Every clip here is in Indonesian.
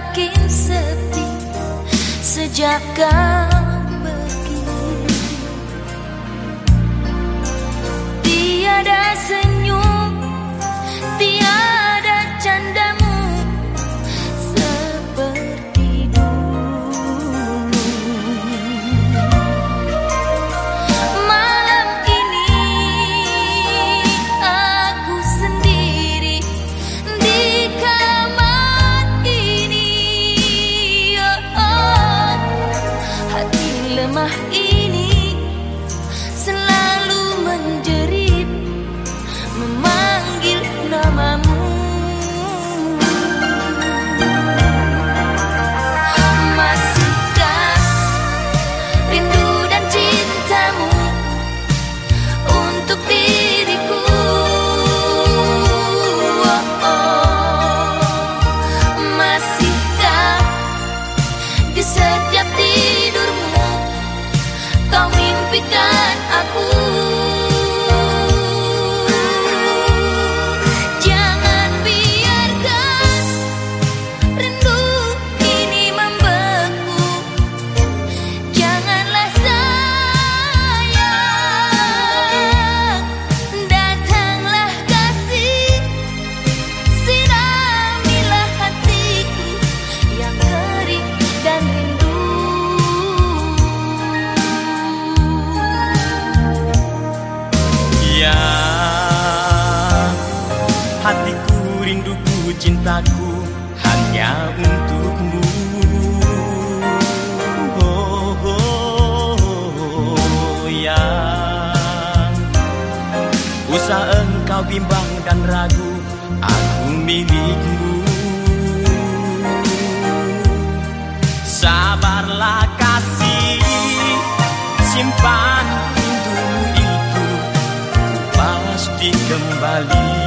makin sepi sejak kau grama e Hatiku rinduku cintaku Hanya untukmu. Oh, oh, oh, Ya. Usah engkau bimbang dan ragu Aku milikmu. Sabarlah kasih Simpan rindumu itu Pasti kembali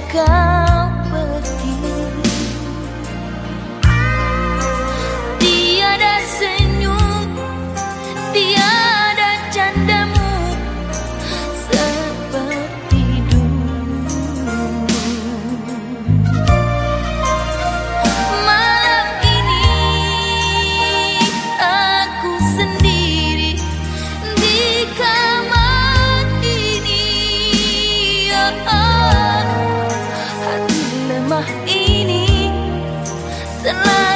semakin sepi Sejak kau the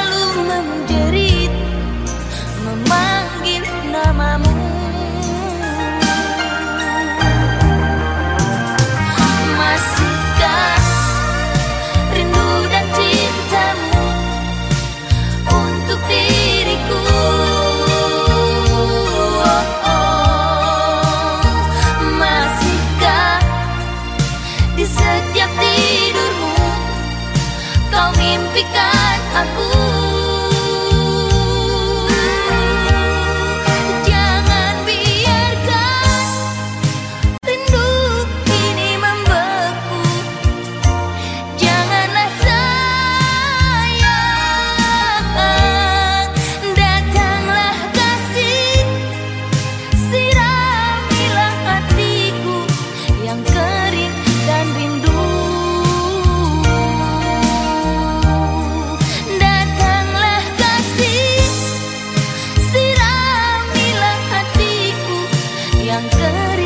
歌里。